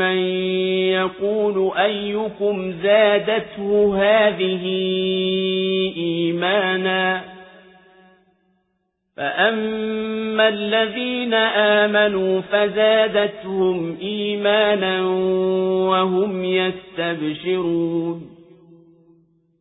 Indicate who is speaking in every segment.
Speaker 1: من يقول أيكم زادته هذه إيمانا فأما الذين آمنوا فزادتهم إيمانا وهم يستبشرون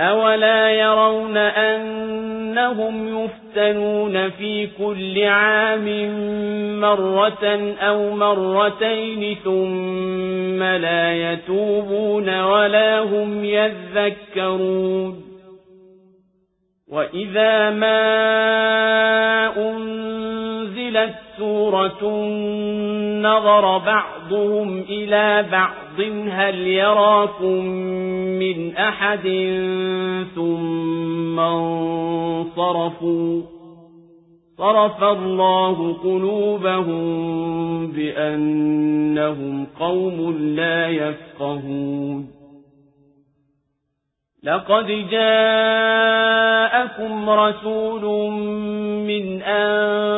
Speaker 1: أولا يرون أنهم يفتنون في كل عام مرة أو مرتين ثم لا يتوبون ولا هم يذكرون وإذا ما أنزلت سورة نظر بعضهم إلى بعض هل يراكم من أحد ثم انصرفوا. صرف الله قلوبهم بأنهم قوم لا يفقهون. لقد جاءكم رسول من أنفسكم